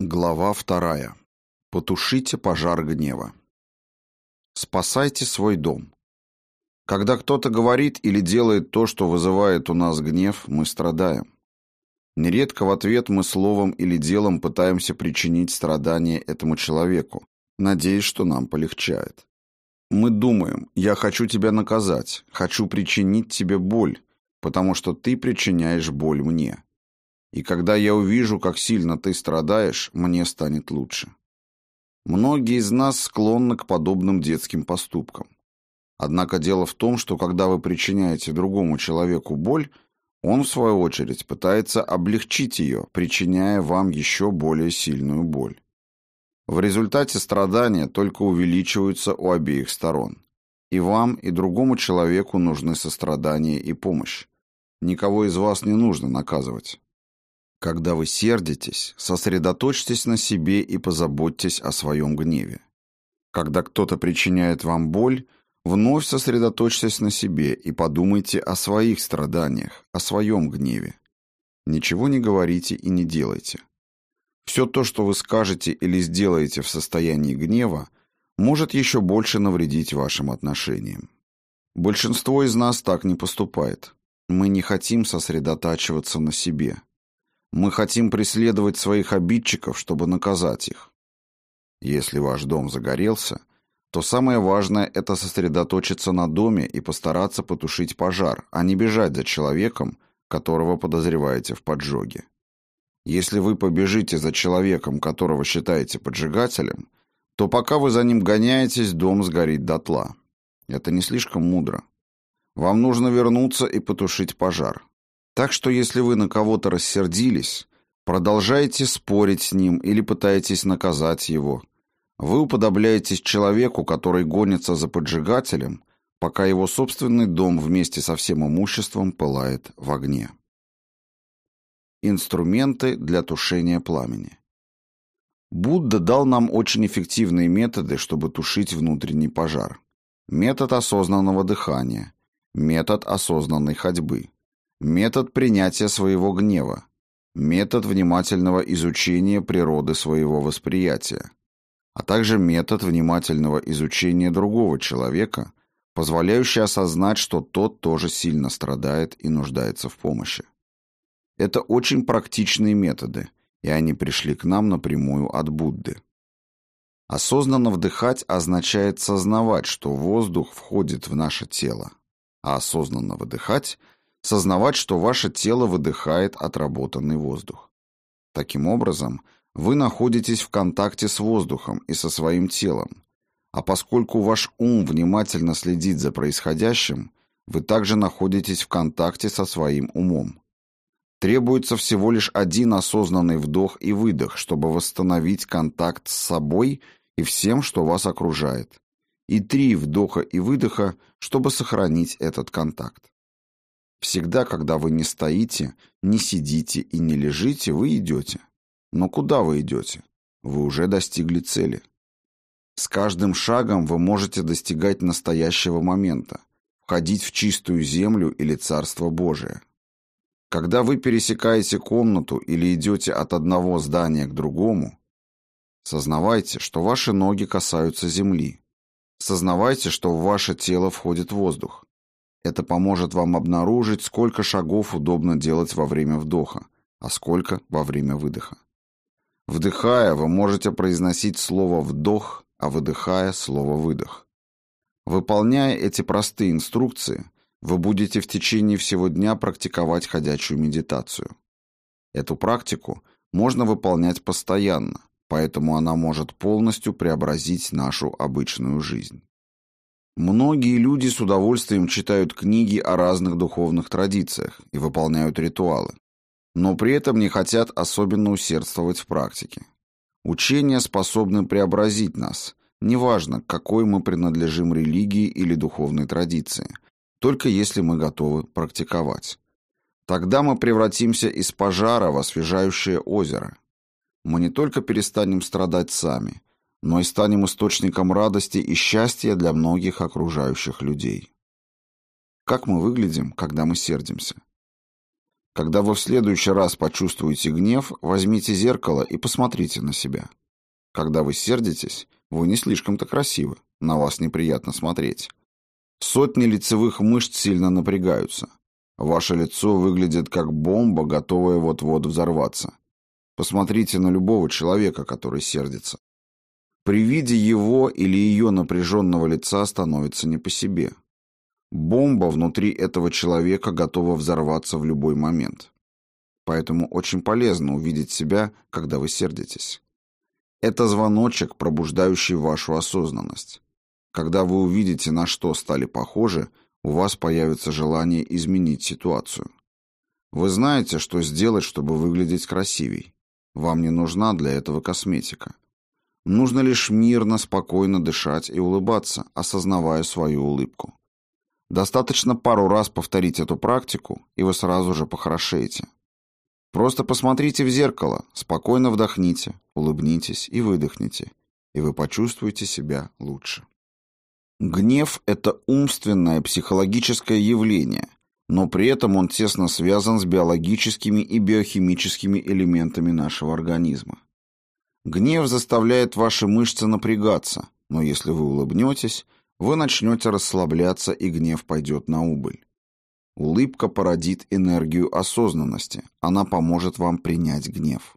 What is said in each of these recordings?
Глава вторая. Потушите пожар гнева. Спасайте свой дом. Когда кто-то говорит или делает то, что вызывает у нас гнев, мы страдаем. Нередко в ответ мы словом или делом пытаемся причинить страдания этому человеку, надеясь, что нам полегчает. Мы думаем, я хочу тебя наказать, хочу причинить тебе боль, потому что ты причиняешь боль мне. И когда я увижу, как сильно ты страдаешь, мне станет лучше. Многие из нас склонны к подобным детским поступкам. Однако дело в том, что когда вы причиняете другому человеку боль, он, в свою очередь, пытается облегчить ее, причиняя вам еще более сильную боль. В результате страдания только увеличиваются у обеих сторон. И вам, и другому человеку нужны сострадание и помощь. Никого из вас не нужно наказывать. Когда вы сердитесь, сосредоточьтесь на себе и позаботьтесь о своем гневе. Когда кто-то причиняет вам боль, вновь сосредоточьтесь на себе и подумайте о своих страданиях, о своем гневе. Ничего не говорите и не делайте. Все то, что вы скажете или сделаете в состоянии гнева, может еще больше навредить вашим отношениям. Большинство из нас так не поступает. Мы не хотим сосредотачиваться на себе. Мы хотим преследовать своих обидчиков, чтобы наказать их. Если ваш дом загорелся, то самое важное – это сосредоточиться на доме и постараться потушить пожар, а не бежать за человеком, которого подозреваете в поджоге. Если вы побежите за человеком, которого считаете поджигателем, то пока вы за ним гоняетесь, дом сгорит дотла. Это не слишком мудро. Вам нужно вернуться и потушить пожар. Так что если вы на кого-то рассердились, продолжаете спорить с ним или пытаетесь наказать его, вы уподобляетесь человеку, который гонится за поджигателем, пока его собственный дом вместе со всем имуществом пылает в огне. Инструменты для тушения пламени. Будда дал нам очень эффективные методы, чтобы тушить внутренний пожар. Метод осознанного дыхания, метод осознанной ходьбы, метод принятия своего гнева, метод внимательного изучения природы своего восприятия, а также метод внимательного изучения другого человека, позволяющий осознать, что тот тоже сильно страдает и нуждается в помощи. Это очень практичные методы, и они пришли к нам напрямую от Будды. Осознанно вдыхать означает сознавать, что воздух входит в наше тело, а осознанно выдыхать – сознавать, что ваше тело выдыхает отработанный воздух. Таким образом, вы находитесь в контакте с воздухом и со своим телом, а поскольку ваш ум внимательно следит за происходящим, вы также находитесь в контакте со своим умом. Требуется всего лишь один осознанный вдох и выдох, чтобы восстановить контакт с собой и всем, что вас окружает, и три вдоха и выдоха, чтобы сохранить этот контакт. Всегда, когда вы не стоите, не сидите и не лежите, вы идете. Но куда вы идете? Вы уже достигли цели. С каждым шагом вы можете достигать настоящего момента, входить в чистую землю или Царство Божие. Когда вы пересекаете комнату или идете от одного здания к другому, сознавайте, что ваши ноги касаются земли. Сознавайте, что в ваше тело входит воздух. Это поможет вам обнаружить, сколько шагов удобно делать во время вдоха, а сколько во время выдоха. Вдыхая, вы можете произносить слово «вдох», а выдыхая – слово «выдох». Выполняя эти простые инструкции, вы будете в течение всего дня практиковать ходячую медитацию. Эту практику можно выполнять постоянно, поэтому она может полностью преобразить нашу обычную жизнь. Многие люди с удовольствием читают книги о разных духовных традициях и выполняют ритуалы, но при этом не хотят особенно усердствовать в практике. Учения способны преобразить нас, неважно, к какой мы принадлежим религии или духовной традиции, только если мы готовы практиковать. Тогда мы превратимся из пожара в освежающее озеро. Мы не только перестанем страдать сами, но и станем источником радости и счастья для многих окружающих людей. Как мы выглядим, когда мы сердимся? Когда вы в следующий раз почувствуете гнев, возьмите зеркало и посмотрите на себя. Когда вы сердитесь, вы не слишком-то красивы, на вас неприятно смотреть. Сотни лицевых мышц сильно напрягаются. Ваше лицо выглядит как бомба, готовая вот-вот взорваться. Посмотрите на любого человека, который сердится. При виде его или ее напряженного лица становится не по себе. Бомба внутри этого человека готова взорваться в любой момент. Поэтому очень полезно увидеть себя, когда вы сердитесь. Это звоночек, пробуждающий вашу осознанность. Когда вы увидите, на что стали похожи, у вас появится желание изменить ситуацию. Вы знаете, что сделать, чтобы выглядеть красивей. Вам не нужна для этого косметика. Нужно лишь мирно, спокойно дышать и улыбаться, осознавая свою улыбку. Достаточно пару раз повторить эту практику, и вы сразу же похорошеете. Просто посмотрите в зеркало, спокойно вдохните, улыбнитесь и выдохните, и вы почувствуете себя лучше. Гнев – это умственное психологическое явление, но при этом он тесно связан с биологическими и биохимическими элементами нашего организма. Гнев заставляет ваши мышцы напрягаться, но если вы улыбнетесь – вы начнете расслабляться, и гнев пойдет на убыль. Улыбка породит энергию осознанности, она поможет вам принять гнев.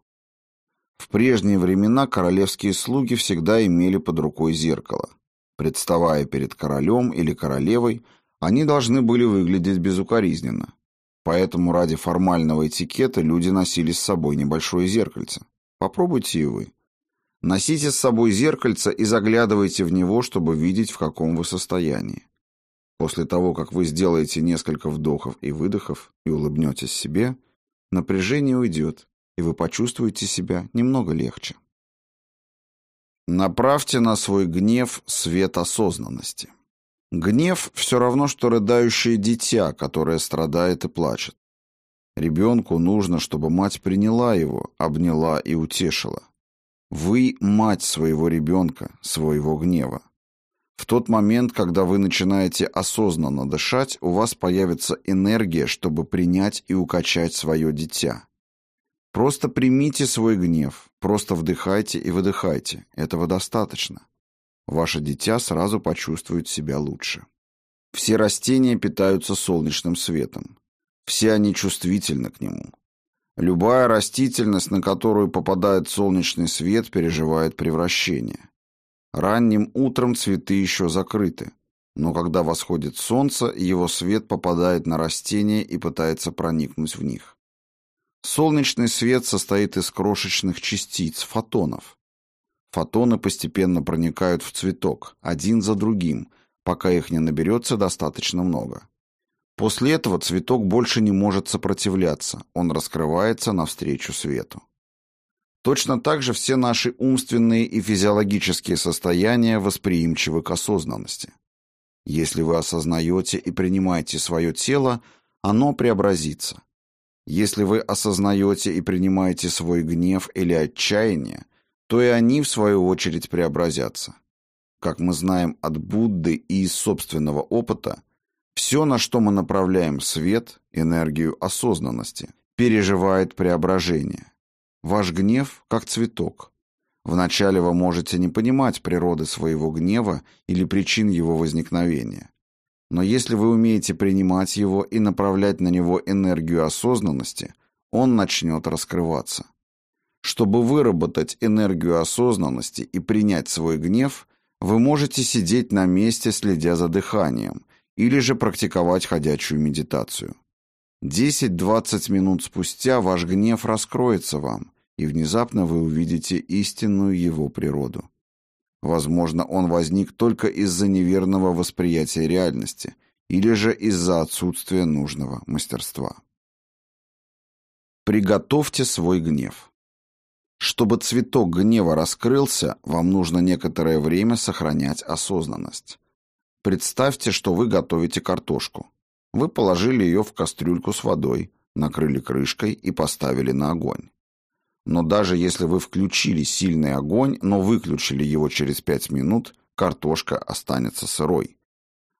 В прежние времена королевские слуги всегда имели под рукой зеркало. Представая перед королем или королевой, они должны были выглядеть безукоризненно. Поэтому ради формального этикета люди носили с собой небольшое зеркальце. Попробуйте и вы. Носите с собой зеркальце и заглядывайте в него, чтобы видеть, в каком вы состоянии. После того, как вы сделаете несколько вдохов и выдохов и улыбнетесь себе, напряжение уйдет, и вы почувствуете себя немного легче. Направьте на свой гнев свет осознанности. Гнев все равно, что рыдающее дитя, которое страдает и плачет. Ребенку нужно, чтобы мать приняла его, обняла и утешила. Вы мать своего ребенка, своего гнева. В тот момент, когда вы начинаете осознанно дышать, у вас появится энергия, чтобы принять и укачать свое дитя. Просто примите свой гнев, просто вдыхайте и выдыхайте. Этого достаточно. Ваше дитя сразу почувствует себя лучше. Все растения питаются солнечным светом. Все они чувствительны к нему. Любая растительность, на которую попадает солнечный свет, переживает превращение. Ранним утром цветы еще закрыты, но когда восходит солнце, его свет попадает на растения и пытается проникнуть в них. Солнечный свет состоит из крошечных частиц, фотонов. Фотоны постепенно проникают в цветок, один за другим, пока их не наберется достаточно много. После этого цветок больше не может сопротивляться, он раскрывается навстречу свету. Точно так же все наши умственные и физиологические состояния восприимчивы к осознанности. Если вы осознаете и принимаете свое тело, оно преобразится. Если вы осознаете и принимаете свой гнев или отчаяние, то и они, в свою очередь, преобразятся. Как мы знаем от Будды и из собственного опыта, все, на что мы направляем свет, энергию осознанности, переживает преображение. Ваш гнев как цветок. Вначале вы можете не понимать природы своего гнева или причин его возникновения. Но если вы умеете принимать его и направлять на него энергию осознанности, он начнет раскрываться. Чтобы выработать энергию осознанности и принять свой гнев, вы можете сидеть на месте, следя за дыханием, или же практиковать ходячую медитацию. 10-20 минут спустя ваш гнев раскроется вам, и внезапно вы увидите истинную его природу. Возможно, он возник только из-за неверного восприятия реальности или же из-за отсутствия нужного мастерства. Приготовьте свой гнев. Чтобы цветок гнева раскрылся, вам нужно некоторое время сохранять осознанность. Представьте, что вы готовите картошку. Вы положили ее в кастрюльку с водой, накрыли крышкой и поставили на огонь. Но даже если вы включили сильный огонь, но выключили его через 5 минут, картошка останется сырой.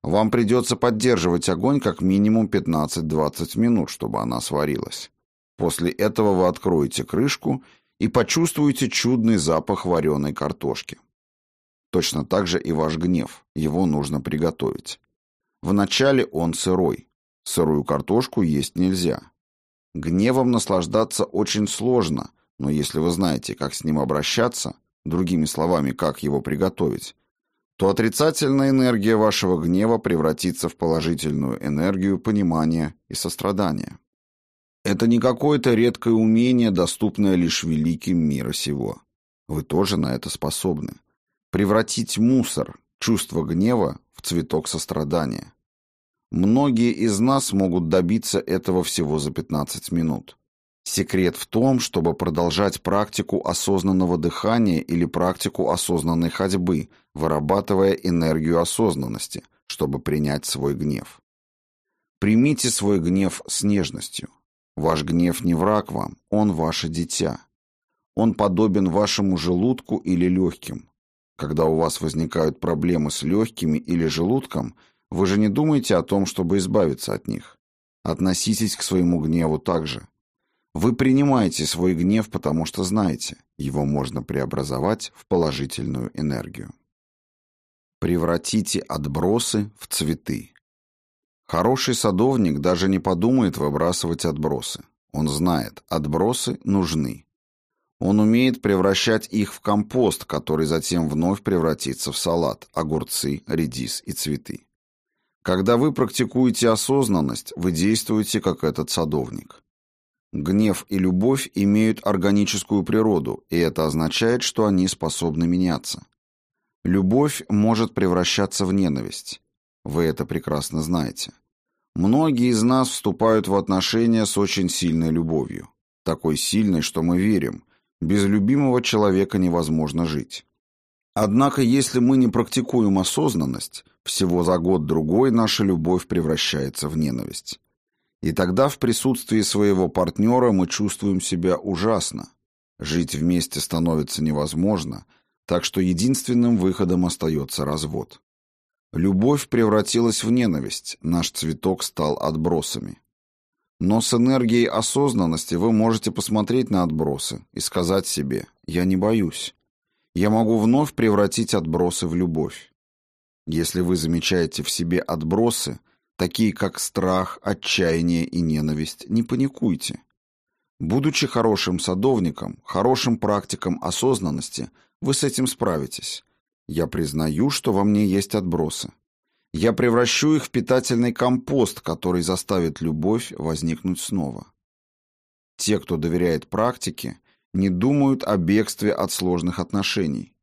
Вам придется поддерживать огонь как минимум 15-20 минут, чтобы она сварилась. После этого вы откроете крышку и почувствуете чудный запах вареной картошки. Точно так же и ваш гнев. Его нужно приготовить. Вначале он сырой. Сырую картошку есть нельзя. Гневом наслаждаться очень сложно, но если вы знаете, как с ним обращаться, другими словами, как его приготовить, то отрицательная энергия вашего гнева превратится в положительную энергию понимания и сострадания. Это не какое-то редкое умение, доступное лишь великим мира сего. Вы тоже на это способны. Превратить мусор, чувство гнева, в цветок сострадания. Многие из нас могут добиться этого всего за 15 минут. Секрет в том, чтобы продолжать практику осознанного дыхания или практику осознанной ходьбы, вырабатывая энергию осознанности, чтобы принять свой гнев. Примите свой гнев с нежностью. Ваш гнев не враг вам, он ваше дитя. Он подобен вашему желудку или легким. Когда у вас возникают проблемы с легкими или желудком, вы же не думаете о том, чтобы избавиться от них. Относитесь к своему гневу так же. Вы принимаете свой гнев, потому что знаете, его можно преобразовать в положительную энергию. Превратите отбросы в цветы. Хороший садовник даже не подумает выбрасывать отбросы. Он знает, отбросы нужны. Он умеет превращать их в компост, который затем вновь превратится в салат, огурцы, редис и цветы. Когда вы практикуете осознанность, вы действуете как этот садовник. Гнев и любовь имеют органическую природу, и это означает, что они способны меняться. Любовь может превращаться в ненависть. Вы это прекрасно знаете. Многие из нас вступают в отношения с очень сильной любовью. Такой сильной, что мы верим. Без любимого человека невозможно жить. Однако, если мы не практикуем осознанность, всего за год-другой наша любовь превращается в ненависть. И тогда в присутствии своего партнера мы чувствуем себя ужасно. Жить вместе становится невозможно, так что единственным выходом остается развод. Любовь превратилась в ненависть, наш цветок стал отбросами. Но с энергией осознанности вы можете посмотреть на отбросы и сказать себе «я не боюсь». Я могу вновь превратить отбросы в любовь. Если вы замечаете в себе отбросы – такие как страх, отчаяние и ненависть, не паникуйте. Будучи хорошим садовником, хорошим практиком осознанности, вы с этим справитесь. Я признаю, что во мне есть отбросы. Я превращу их в питательный компост, который заставит любовь возникнуть снова. Те, кто доверяет практике, не думают о бегстве от сложных отношений.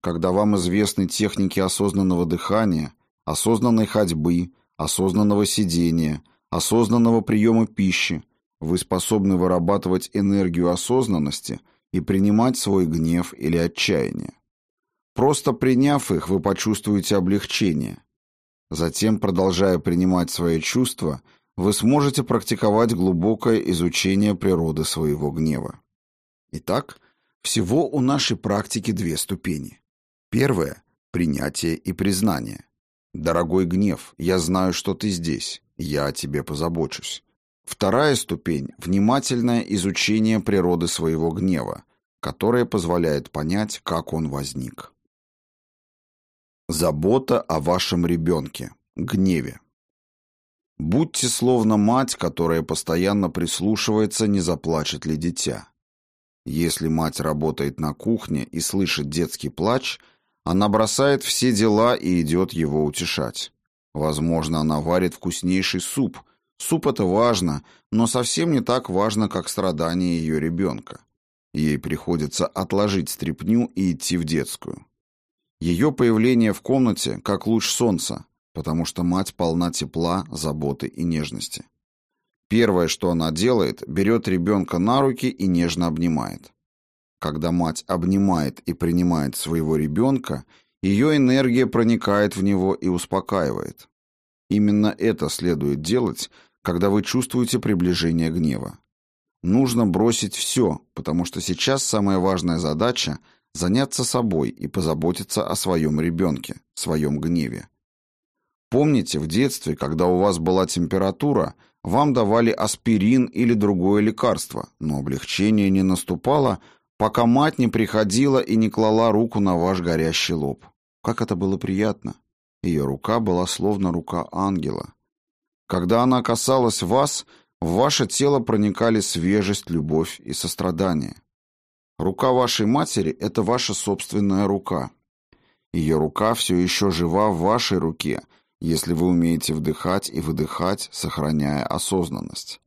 Когда вам известны техники осознанного дыхания, осознанной ходьбы, осознанного сидения, осознанного приема пищи, вы способны вырабатывать энергию осознанности и принимать свой гнев или отчаяние. Просто приняв их, вы почувствуете облегчение. Затем, продолжая принимать свои чувства, вы сможете практиковать глубокое изучение природы своего гнева. Итак, всего у нашей практики две ступени. Первая – принятие и признание. «Дорогой гнев, я знаю, что ты здесь. Я о тебе позабочусь». Вторая ступень – внимательное изучение природы своего гнева, которое позволяет понять, как он возник. Забота о вашем ребенке. Гневе. Будьте словно мать, которая постоянно прислушивается, не заплачет ли дитя. Если мать работает на кухне и слышит детский плач – она бросает все дела и идет его утешать. Возможно, она варит вкуснейший суп. Суп — это важно, но совсем не так важно, как страдания ее ребенка. Ей приходится отложить стряпню и идти в детскую. Ее появление в комнате — как луч солнца, потому что мать полна тепла, заботы и нежности. Первое, что она делает, берет ребенка на руки и нежно обнимает. Когда мать обнимает и принимает своего ребенка, ее энергия проникает в него и успокаивает. Именно это следует делать, когда вы чувствуете приближение гнева. Нужно бросить все, потому что сейчас самая важная задача – заняться собой и позаботиться о своем ребенке, своем гневе. Помните, в детстве, когда у вас была температура, Вам давали аспирин или другое лекарство, но облегчение не наступало, пока мать не приходила и не клала руку на ваш горящий лоб. Как это было приятно. Ее рука была словно рука ангела. Когда она касалась вас, в ваше тело проникали свежесть, любовь и сострадание. Рука вашей матери – это ваша собственная рука. Ее рука все еще жива в вашей руке, если вы умеете вдыхать и выдыхать, сохраняя осознанность.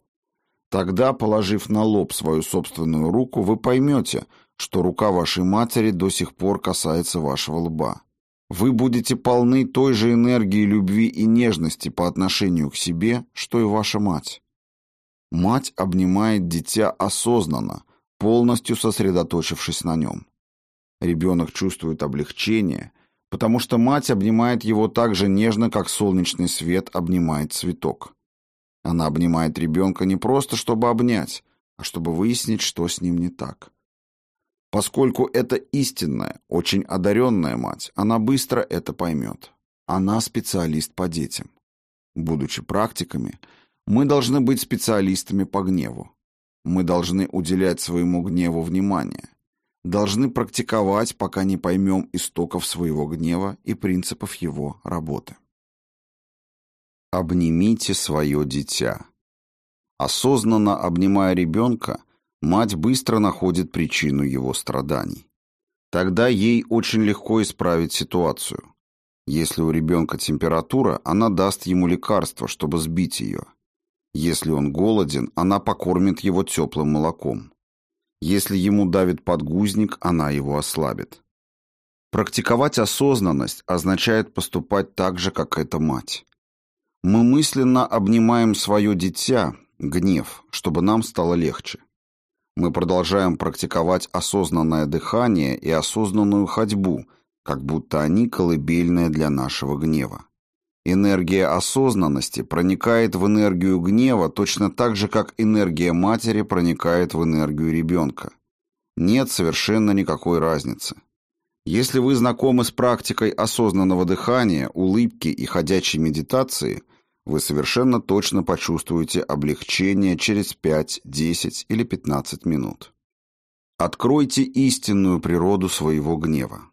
Тогда, положив на лоб свою собственную руку, вы поймете, что рука вашей матери до сих пор касается вашего лба. Вы будете полны той же энергии любви и нежности по отношению к себе, что и ваша мать. Мать обнимает дитя осознанно, полностью сосредоточившись на нем. Ребенок чувствует облегчение, потому что мать обнимает его так же нежно, как солнечный свет обнимает цветок. Она обнимает ребенка не просто, чтобы обнять, а чтобы выяснить, что с ним не так. Поскольку это истинная, очень одаренная мать, она быстро это поймет. Она специалист по детям. Будучи практиками, мы должны быть специалистами по гневу. Мы должны уделять своему гневу внимание. Должны практиковать, пока не поймем истоков своего гнева и принципов его работы. Обнимите свое дитя. Осознанно обнимая ребенка, мать быстро находит причину его страданий. Тогда ей очень легко исправить ситуацию. Если у ребенка температура, она даст ему лекарство, чтобы сбить ее. Если он голоден, она покормит его теплым молоком. Если ему давит подгузник, она его ослабит. Практиковать осознанность означает поступать так же, как эта мать. Мы мысленно обнимаем свое дитя, гнев, чтобы нам стало легче. Мы продолжаем практиковать осознанное дыхание и осознанную ходьбу, как будто они колыбельные для нашего гнева. Энергия осознанности проникает в энергию гнева точно так же, как энергия матери проникает в энергию ребенка. Нет совершенно никакой разницы. Если вы знакомы с практикой осознанного дыхания, улыбки и ходячей медитации – вы совершенно точно почувствуете облегчение через 5, 10 или 15 минут. Откройте истинную природу своего гнева.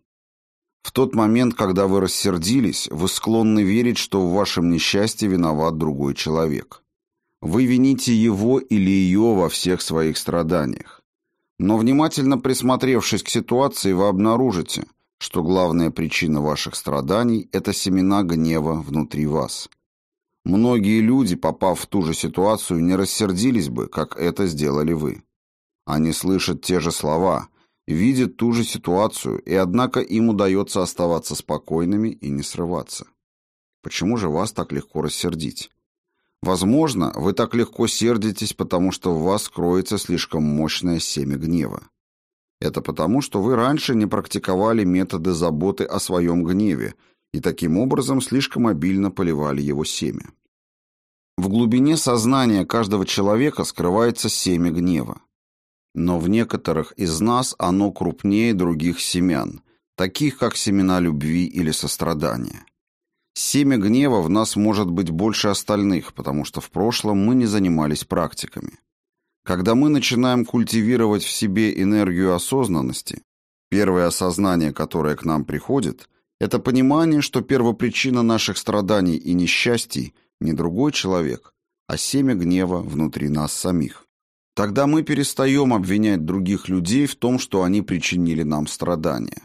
В тот момент, когда вы рассердились, вы склонны верить, что в вашем несчастье виноват другой человек. Вы вините его или ее во всех своих страданиях. Но внимательно присмотревшись к ситуации, вы обнаружите, что главная причина ваших страданий – это семена гнева внутри вас – Многие люди, попав в ту же ситуацию, не рассердились бы, как это сделали вы. Они слышат те же слова, видят ту же ситуацию, и однако им удается оставаться спокойными и не срываться. Почему же вас так легко рассердить? Возможно, вы так легко сердитесь, потому что в вас кроется слишком мощное семя гнева. Это потому, что вы раньше не практиковали методы заботы о своем гневе – и таким образом слишком обильно поливали его семя. В глубине сознания каждого человека скрывается семя гнева. Но в некоторых из нас оно крупнее других семян, таких как семена любви или сострадания. Семя гнева в нас может быть больше остальных, потому что в прошлом мы не занимались практиками. Когда мы начинаем культивировать в себе энергию осознанности, первое осознание, которое к нам приходит, это понимание, что первопричина наших страданий и несчастий не другой человек, а семя гнева внутри нас самих. Тогда мы перестаем обвинять других людей в том, что они причинили нам страдания.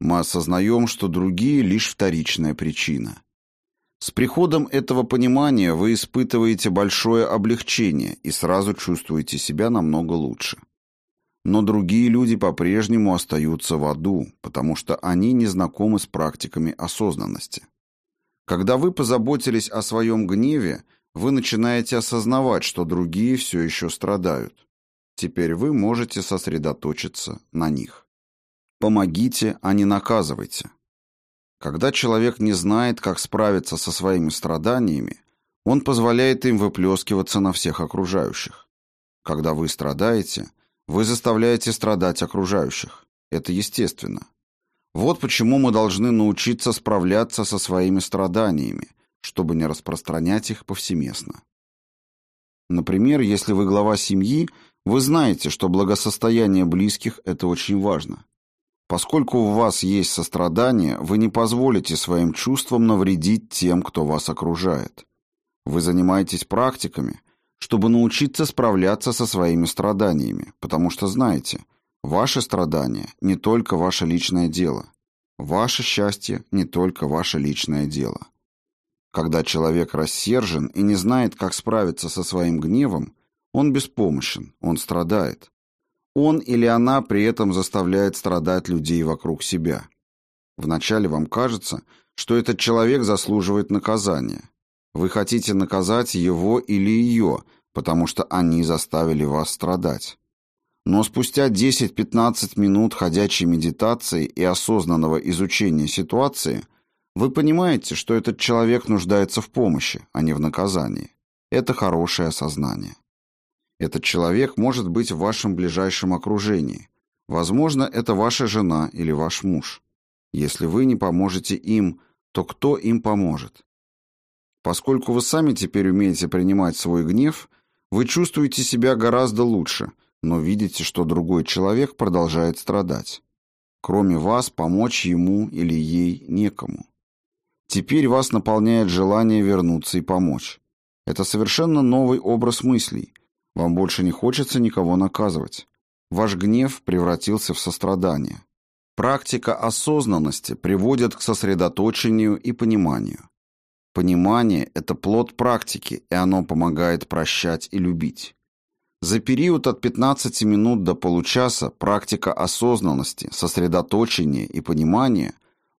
Мы осознаем, что другие – лишь вторичная причина. С приходом этого понимания вы испытываете большое облегчение и сразу чувствуете себя намного лучше. Но другие люди по-прежнему остаются в аду, потому что они не знакомы с практиками осознанности. Когда вы позаботились о своем гневе, вы начинаете осознавать, что другие все еще страдают. Теперь вы можете сосредоточиться на них. Помогите, а не наказывайте. Когда человек не знает, как справиться со своими страданиями, он позволяет им выплескиваться на всех окружающих. Когда вы страдаете – вы заставляете страдать окружающих. Это естественно. Вот почему мы должны научиться справляться со своими страданиями, чтобы не распространять их повсеместно. Например, если вы глава семьи, вы знаете, что благосостояние близких – это очень важно. Поскольку у вас есть сострадание, вы не позволите своим чувствам навредить тем, кто вас окружает. Вы занимаетесь практиками, чтобы научиться справляться со своими страданиями, потому что знаете, ваше страдание – не только ваше личное дело. Ваше счастье – не только ваше личное дело. Когда человек рассержен и не знает, как справиться со своим гневом, он беспомощен, он страдает. Он или она при этом заставляет страдать людей вокруг себя. Вначале вам кажется, что этот человек заслуживает наказания. Вы хотите наказать его или ее, потому что они заставили вас страдать. Но спустя 10-15 минут ходячей медитации и осознанного изучения ситуации вы понимаете, что этот человек нуждается в помощи, а не в наказании. Это хорошее осознание. Этот человек может быть в вашем ближайшем окружении. Возможно, это ваша жена или ваш муж. Если вы не поможете им, то кто им поможет? Поскольку вы сами теперь умеете принимать свой гнев, вы чувствуете себя гораздо лучше, но видите, что другой человек продолжает страдать. Кроме вас, помочь ему или ей некому. Теперь вас наполняет желание вернуться и помочь. Это совершенно новый образ мыслей – вам больше не хочется никого наказывать. Ваш гнев превратился в сострадание. Практика осознанности приводит к сосредоточению и пониманию. Понимание – это плод практики, и оно помогает прощать и любить. За период от 15 минут до получаса практика осознанности, сосредоточения и понимания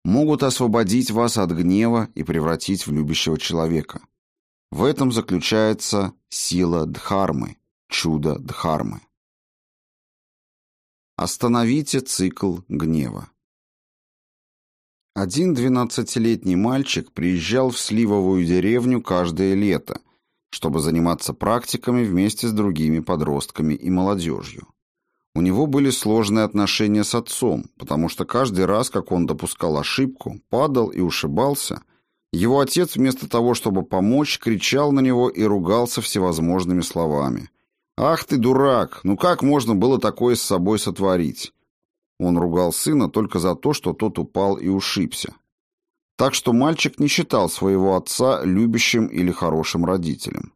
могут освободить вас от гнева и превратить в любящего человека. В этом заключается сила Дхармы, Чудо Дхармы. Остановите цикл гнева. Один двенадцатилетний мальчик приезжал в Сливовую деревню каждое лето, чтобы заниматься практиками вместе с другими подростками и молодежью. У него были сложные отношения с отцом, потому что каждый раз, как он допускал ошибку, падал и ушибался, его отец вместо того, чтобы помочь, кричал на него и ругался всевозможными словами – «Ах ты, дурак! Ну как можно было такое с собой сотворить?» Он ругал сына только за то, что тот упал и ушибся. Так что мальчик не считал своего отца любящим или хорошим родителем.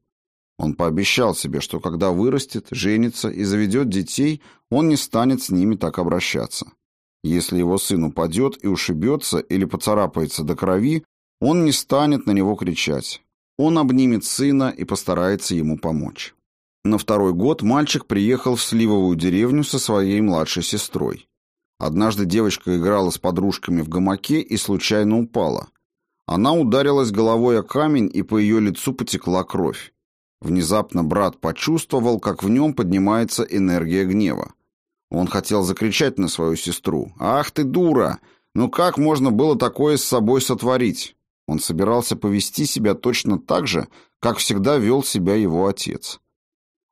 Он пообещал себе, что когда вырастет, женится и заведет детей, он не станет с ними так обращаться. Если его сын упадет и ушибется или поцарапается до крови, он не станет на него кричать. Он обнимет сына и постарается ему помочь. На второй год мальчик приехал в Сливовую деревню со своей младшей сестрой. Однажды девочка играла с подружками в гамаке и случайно упала. Она ударилась головой о камень, и по ее лицу потекла кровь. Внезапно брат почувствовал, как в нем поднимается энергия гнева. Он хотел закричать на свою сестру. «Ах ты дура! Ну как можно было такое с собой сотворить?» Он собирался повести себя точно так же, как всегда вел себя его отец.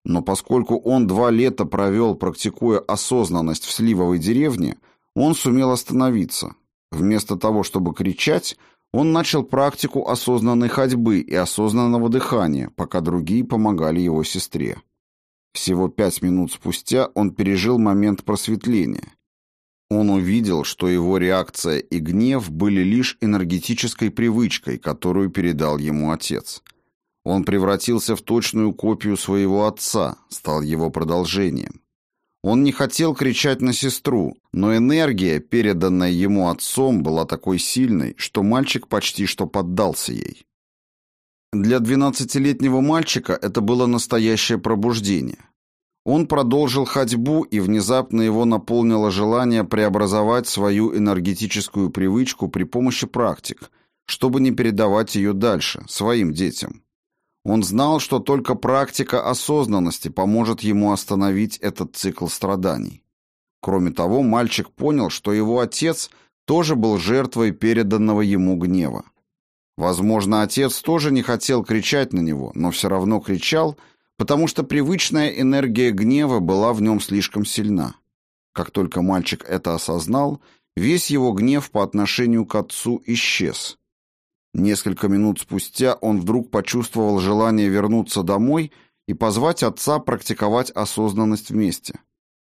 Но поскольку он два лета провел, практикуя осознанность в Сливовой деревне, он сумел остановиться. Вместо того, чтобы кричать, он начал практику осознанной ходьбы и осознанного дыхания, пока другие помогали его сестре. Всего пять минут спустя он пережил момент просветления. Он увидел, что его реакция и гнев были лишь энергетической привычкой, которую передал ему отец – он превратился в точную копию своего отца, стал его продолжением. Он не хотел кричать на сестру, но энергия, переданная ему отцом, была такой сильной, что мальчик почти что поддался ей. Для двенадцатилетнего мальчика это было настоящее пробуждение. Он продолжил ходьбу, и внезапно его наполнило желание преобразовать свою энергетическую привычку при помощи практик, чтобы не передавать ее дальше, своим детям. Он знал, что только практика осознанности поможет ему остановить этот цикл страданий. Кроме того, мальчик понял, что его отец тоже был жертвой переданного ему гнева. Возможно, отец тоже не хотел кричать на него, но все равно кричал, потому что привычная энергия гнева была в нем слишком сильна. Как только мальчик это осознал, весь его гнев по отношению к отцу исчез. Несколько минут спустя он вдруг почувствовал желание вернуться домой и позвать отца практиковать осознанность вместе.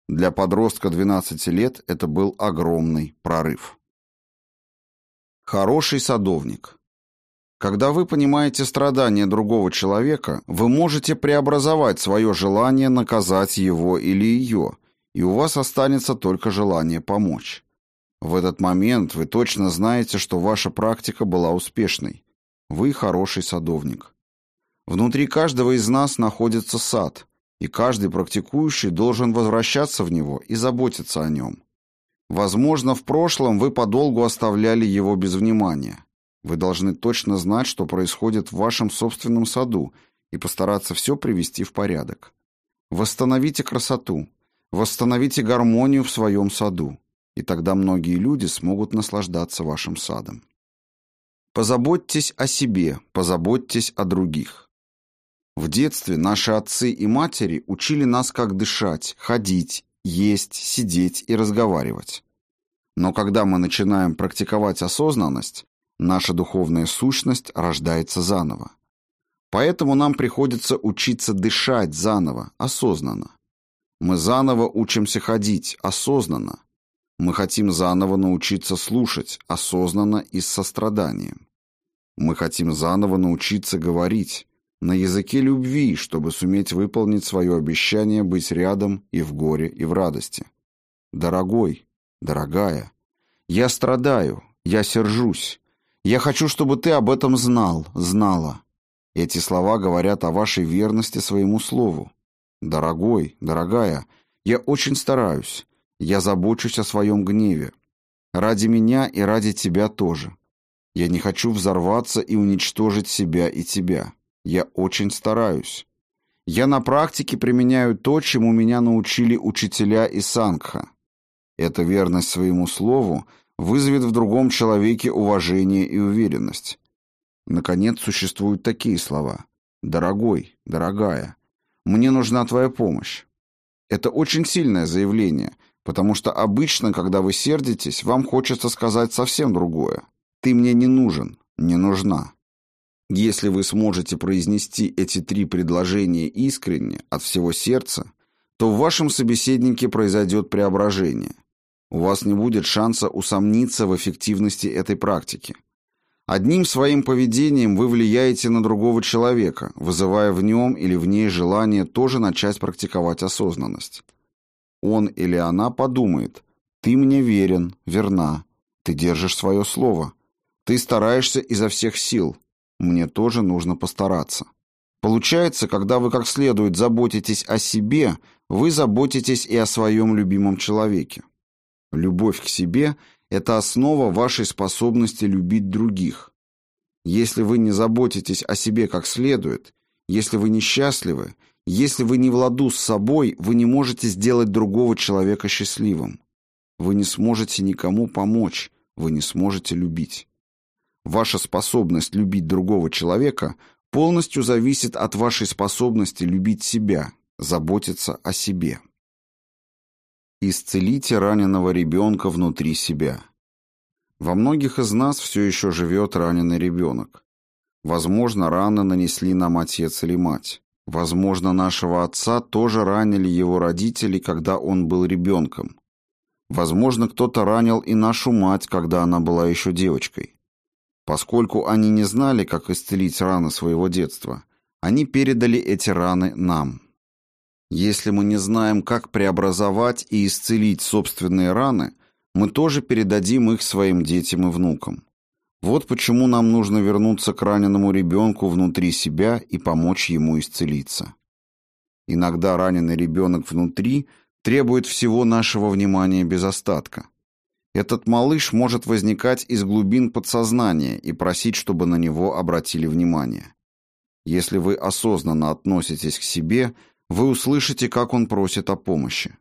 Для подростка 12 лет это был огромный прорыв. Хороший садовник. Когда вы понимаете страдания другого человека, вы можете преобразовать свое желание наказать его или ее, и у вас останется только желание помочь. В этот момент вы точно знаете, что ваша практика была успешной. Вы хороший садовник. Внутри каждого из нас находится сад, и каждый практикующий должен возвращаться в него и заботиться о нем. Возможно, в прошлом вы подолгу оставляли его без внимания. Вы должны точно знать, что происходит в вашем собственном саду, и постараться все привести в порядок. Восстановите красоту, восстановите гармонию в своем саду и тогда многие люди смогут наслаждаться вашим садом. Позаботьтесь о себе, позаботьтесь о других. В детстве наши отцы и матери учили нас, как дышать, ходить, есть, сидеть и разговаривать. Но когда мы начинаем практиковать осознанность, наша духовная сущность рождается заново. Поэтому нам приходится учиться дышать заново, осознанно. Мы заново учимся ходить, осознанно. Мы хотим заново научиться слушать, осознанно и с состраданием. Мы хотим заново научиться говорить на языке любви, чтобы суметь выполнить свое обещание быть рядом и в горе, и в радости. Дорогой, дорогая, я страдаю, я сержусь. Я хочу, чтобы ты об этом знал, знала. Эти слова говорят о вашей верности своему слову. Дорогой, дорогая, я очень стараюсь. Я забочусь о своем гневе. Ради меня и ради тебя тоже. Я не хочу взорваться и уничтожить себя и тебя. Я очень стараюсь. Я на практике применяю то, чему меня научили учителя и сангха. Эта верность своему слову вызовет в другом человеке уважение и уверенность. Наконец, существуют такие слова. «Дорогой, дорогая, мне нужна твоя помощь». Это очень сильное заявление, Потому что обычно, когда вы сердитесь, вам хочется сказать совсем другое. «Ты мне не нужен, не нужна». Если вы сможете произнести эти три предложения искренне, от всего сердца, то в вашем собеседнике произойдет преображение. У вас не будет шанса усомниться в эффективности этой практики. Одним своим поведением вы влияете на другого человека, вызывая в нем или в ней желание тоже начать практиковать осознанность. Он или она подумает, ты мне верен, верна, ты держишь свое слово, ты стараешься изо всех сил, мне тоже нужно постараться. Получается, когда вы как следует заботитесь о себе, вы заботитесь и о своем любимом человеке. Любовь к себе – это основа вашей способности любить других. Если вы не заботитесь о себе как следует, если вы несчастливы, если вы не в ладу с собой, вы не можете сделать другого человека счастливым. Вы не сможете никому помочь, вы не сможете любить. Ваша способность любить другого человека полностью зависит от вашей способности любить себя, заботиться о себе. Исцелите раненого ребенка внутри себя. Во многих из нас все еще живет раненый ребенок. Возможно, раны нанесли нам отец или мать. Возможно, нашего отца тоже ранили его родители, когда он был ребенком. Возможно, кто-то ранил и нашу мать, когда она была еще девочкой. Поскольку они не знали, как исцелить раны своего детства, они передали эти раны нам. Если мы не знаем, как преобразовать и исцелить собственные раны, мы тоже передадим их своим детям и внукам. Вот почему нам нужно вернуться к раненому ребенку внутри себя и помочь ему исцелиться. Иногда раненый ребенок внутри требует всего нашего внимания без остатка. Этот малыш может возникать из глубин подсознания и просить, чтобы на него обратили внимание. Если вы осознанно относитесь к себе, вы услышите, как он просит о помощи.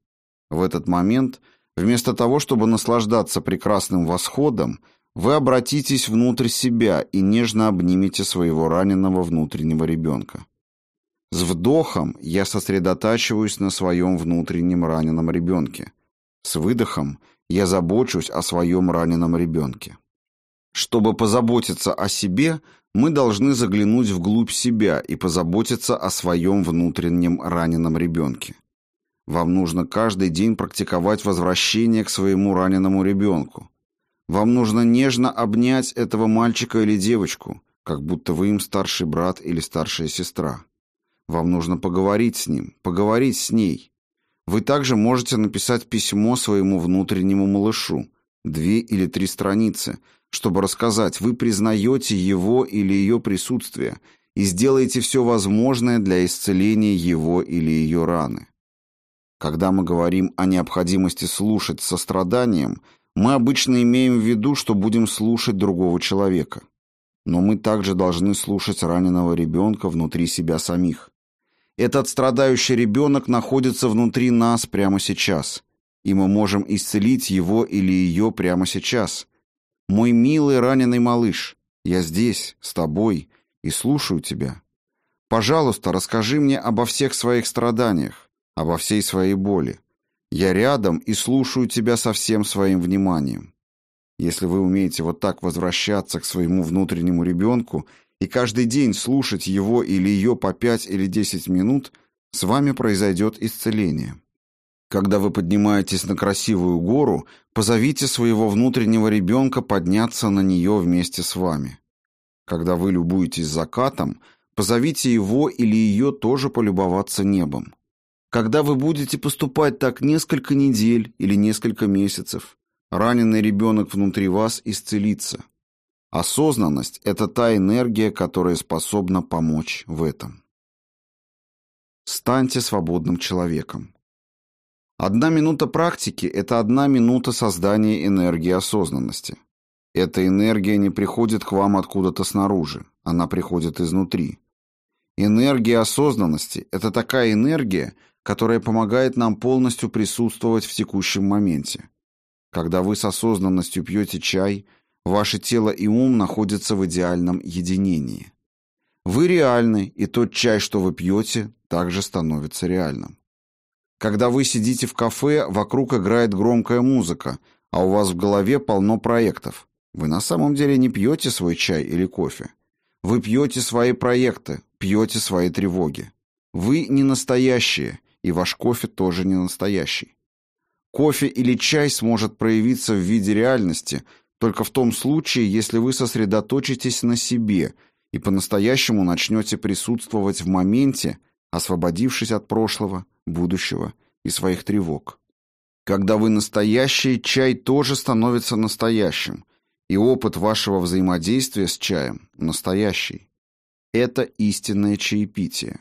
В этот момент, вместо того, чтобы наслаждаться прекрасным восходом, вы обратитесь внутрь себя и нежно обнимете своего раненого внутреннего ребенка. С вдохом я сосредотачиваюсь на своем внутреннем раненом ребенке. С выдохом я забочусь о своем раненом ребенке. Чтобы позаботиться о себе, мы должны заглянуть вглубь себя и позаботиться о своем внутреннем раненом ребенке. Вам нужно каждый день практиковать возвращение к своему раненому ребенку. Вам нужно нежно обнять этого мальчика или девочку, как будто вы им старший брат или старшая сестра. Вам нужно поговорить с ним, поговорить с ней. Вы также можете написать письмо своему внутреннему малышу, две или три страницы, чтобы рассказать, вы признаете его или ее присутствие и сделаете все возможное для исцеления его или ее раны. Когда мы говорим о необходимости слушать с состраданием, мы обычно имеем в виду, что будем слушать другого человека. Но мы также должны слушать раненого ребенка внутри себя самих. Этот страдающий ребенок находится внутри нас прямо сейчас, и мы можем исцелить его или ее прямо сейчас. Мой милый раненый малыш, я здесь, с тобой, и слушаю тебя. Пожалуйста, расскажи мне обо всех своих страданиях, обо всей своей боли. Я рядом и слушаю тебя со всем своим вниманием. Если вы умеете вот так возвращаться к своему внутреннему ребенку и каждый день слушать его или ее по пять или десять минут, с вами произойдет исцеление. Когда вы поднимаетесь на красивую гору, позовите своего внутреннего ребенка подняться на нее вместе с вами. Когда вы любуетесь закатом, позовите его или ее тоже полюбоваться небом. Когда вы будете поступать так несколько недель или несколько месяцев, раненый ребенок внутри вас исцелится. Осознанность – это та энергия, которая способна помочь в этом. Станьте свободным человеком. Одна минута практики – это одна минута создания энергии осознанности. Эта энергия не приходит к вам откуда-то снаружи, она приходит изнутри. Энергия осознанности – это такая энергия, которая помогает нам полностью присутствовать в текущем моменте. Когда вы с осознанностью пьете чай, ваше тело и ум находятся в идеальном единении. Вы реальны, и тот чай, что вы пьете, также становится реальным. Когда вы сидите в кафе, вокруг играет громкая музыка, а у вас в голове полно проектов. Вы на самом деле не пьете свой чай или кофе. Вы пьете свои проекты, пьете свои тревоги. Вы не настоящие, и ваш кофе тоже не настоящий. Кофе или чай сможет проявиться в виде реальности только в том случае, если вы сосредоточитесь на себе и по-настоящему начнете присутствовать в моменте, освободившись от прошлого, будущего и своих тревог. Когда вы настоящий, чай тоже становится настоящим, и опыт вашего взаимодействия с чаем настоящий. Это истинное чаепитие.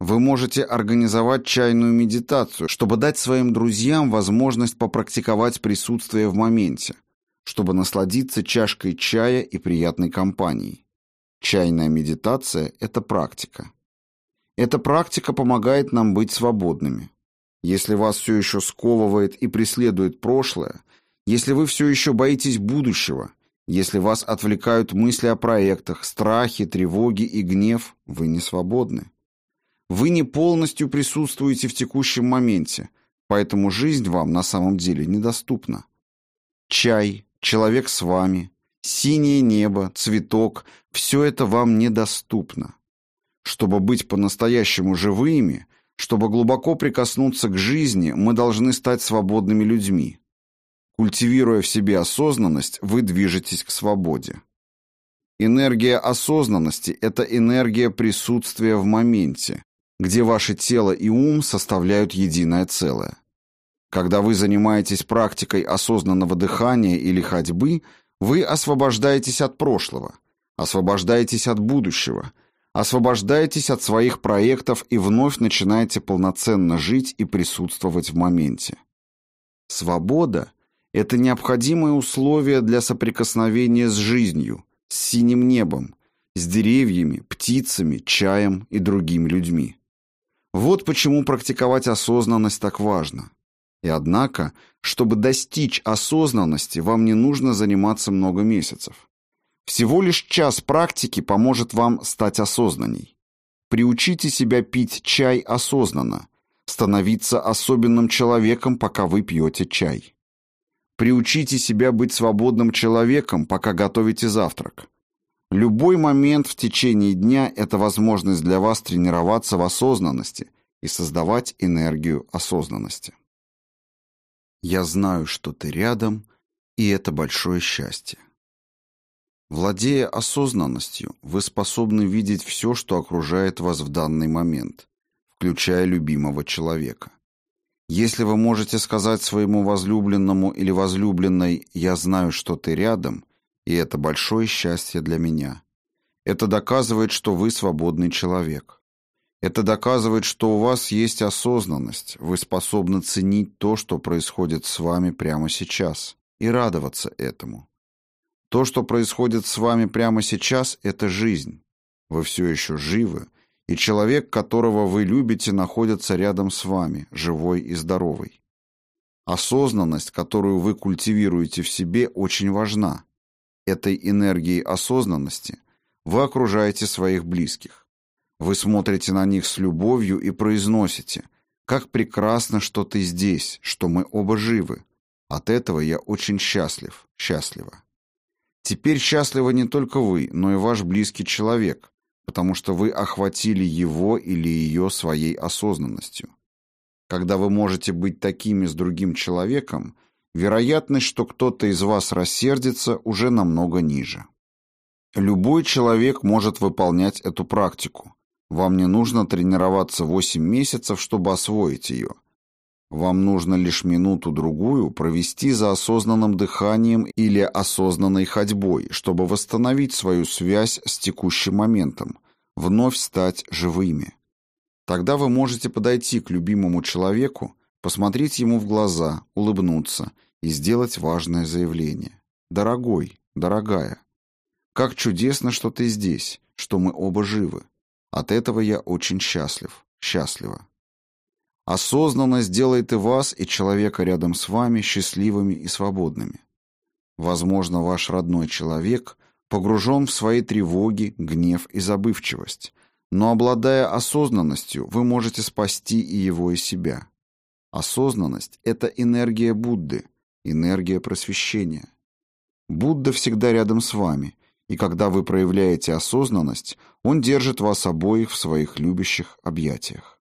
Вы можете организовать чайную медитацию, чтобы дать своим друзьям возможность попрактиковать присутствие в моменте, чтобы насладиться чашкой чая и приятной компанией. Чайная медитация – это практика. Эта практика помогает нам быть свободными. Если вас все еще сковывает и преследует прошлое, если вы все еще боитесь будущего, если вас отвлекают мысли о проектах, страхи, тревоги и гнев, вы не свободны. Вы не полностью присутствуете в текущем моменте, поэтому жизнь вам на самом деле недоступна. Чай, человек с вами, синее небо, цветок – все это вам недоступно. Чтобы быть по-настоящему живыми, чтобы глубоко прикоснуться к жизни, мы должны стать свободными людьми. Культивируя в себе осознанность, вы движетесь к свободе. Энергия осознанности – это энергия присутствия в моменте, где ваше тело и ум составляют единое целое. Когда вы занимаетесь практикой осознанного дыхания или ходьбы, вы освобождаетесь от прошлого, освобождаетесь от будущего – освобождаетесь от своих проектов и вновь начинаете полноценно жить и присутствовать в моменте. Свобода – это необходимое условие для соприкосновения с жизнью, с синим небом, с деревьями, птицами, чаем и другими людьми. Вот почему практиковать осознанность так важно. И однако, чтобы достичь осознанности, вам не нужно заниматься много месяцев. Всего лишь час практики поможет вам стать осознанней. Приучите себя пить чай осознанно, становиться особенным человеком, пока вы пьете чай. Приучите себя быть свободным человеком, пока готовите завтрак. Любой момент в течение дня – это возможность для вас тренироваться в осознанности и создавать энергию осознанности. Я знаю, что ты рядом, и это большое счастье. Владея осознанностью, вы способны видеть все, что окружает вас в данный момент, включая любимого человека. Если вы можете сказать своему возлюбленному или возлюбленной «я знаю, что ты рядом», и это большое счастье для меня. Это доказывает, что вы свободный человек. Это доказывает, что у вас есть осознанность, вы способны ценить то, что происходит с вами прямо сейчас, и радоваться этому. То, что происходит с вами прямо сейчас, это жизнь. Вы все еще живы, и человек, которого вы любите, находится рядом с вами, живой и здоровый. Осознанность, которую вы культивируете в себе, очень важна. Этой энергией осознанности вы окружаете своих близких. Вы смотрите на них с любовью и произносите «Как прекрасно, что ты здесь, что мы оба живы. От этого я очень счастлив, счастлива». Теперь счастливы не только вы, но и ваш близкий человек, потому что вы охватили его или ее своей осознанностью. Когда вы можете быть такими с другим человеком, вероятность, что кто-то из вас рассердится, уже намного ниже. Любой человек может выполнять эту практику. Вам не нужно тренироваться 8 месяцев, чтобы освоить ее – вам нужно лишь минуту-другую провести за осознанным дыханием или осознанной ходьбой, чтобы восстановить свою связь с текущим моментом, вновь стать живыми. Тогда вы можете подойти к любимому человеку, посмотреть ему в глаза, улыбнуться и сделать важное заявление. «Дорогой, дорогая, как чудесно, что ты здесь, что мы оба живы. От этого я очень счастлив, счастлива». Осознанность делает и вас, и человека рядом с вами счастливыми и свободными. Возможно, ваш родной человек погружен в свои тревоги, гнев и забывчивость, но обладая осознанностью, вы можете спасти и его, и себя. Осознанность – это энергия Будды, энергия просвещения. Будда всегда рядом с вами, и когда вы проявляете осознанность, он держит вас обоих в своих любящих объятиях.